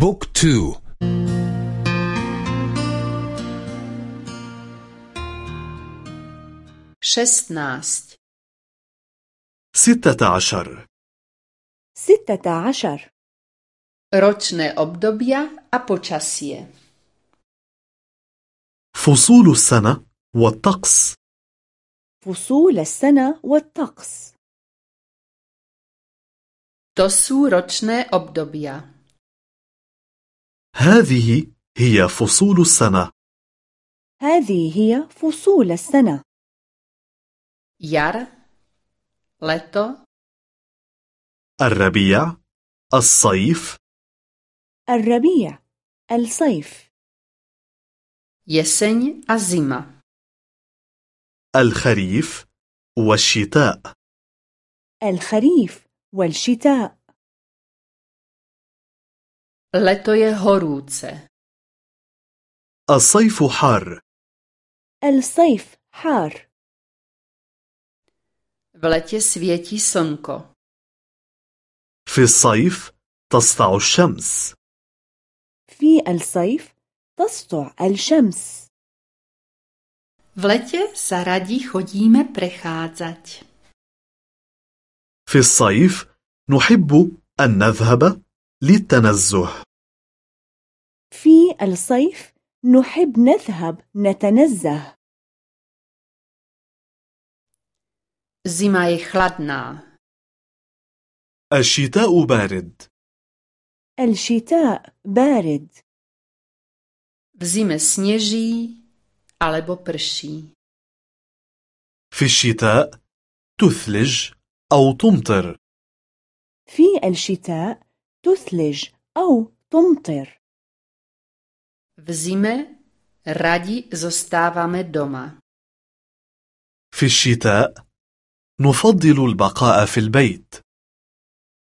بوك تو. شستناست. ستة عشر. ستة عشر. Ročné obdobia a počasie. فصول السنة والطقس. فصول السنة والطقس. To sú ročné obdobia. هذه هي فصول السنة. هذه هي فصول السنة. Jar, leto, الربيع الصيف. الربيع الصيف. A zima. الخريف والشتاء. الخريف والشتاء. Leto je horúce. الصيف حار الصيف حار V letě světí slnko. في الصيف تسطع الشمس في الصيف تسطع الشمس V letě sa radí chodíme prechádzať. في الصيف نحب أن نذهب للتنزه. في الصيف نحب نذهب نتنزه. Zima je chladná. الشتاء بارد. الشتاء بارد. V zime sněží alebo prší. في الشتاء تثلج أو تمطر. في الشتاء تثلج أو تمطر V zime radi zostáváme doma. في الشتاء نفضل البقاء في البيت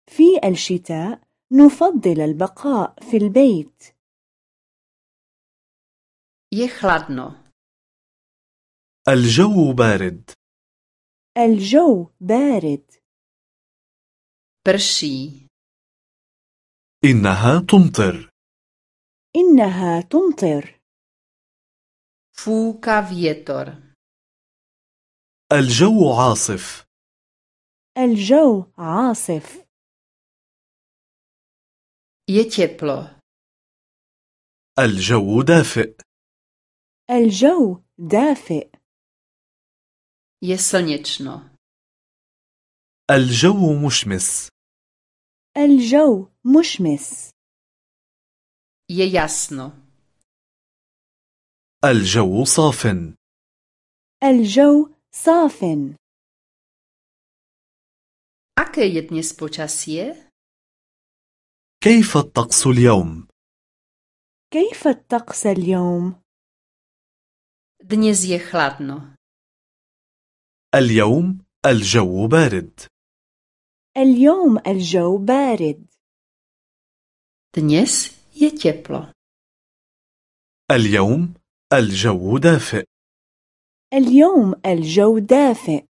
في الشتاء نفضل البقاء في البيت Je chladno. الجو بارد الجو بارد Prší. إنها تمطر. إنها تمطر. Fúka vietor. الجو عاصف. الجو عاصف. Je teplo. الجو دافئ. الجو دافئ. Je slněčno. الجو مشمس. الجو مشمس Je jasno. الجو صاف الجو صاف dnes počasie? كيف الطقس اليوم؟ كيف الطقس اليوم؟ Dnes je chladno. اليوم الجو بارد اليوم الجو بارد. Dnes je teplo. اليوم الجو دافئ. اليوم الجو دافئ.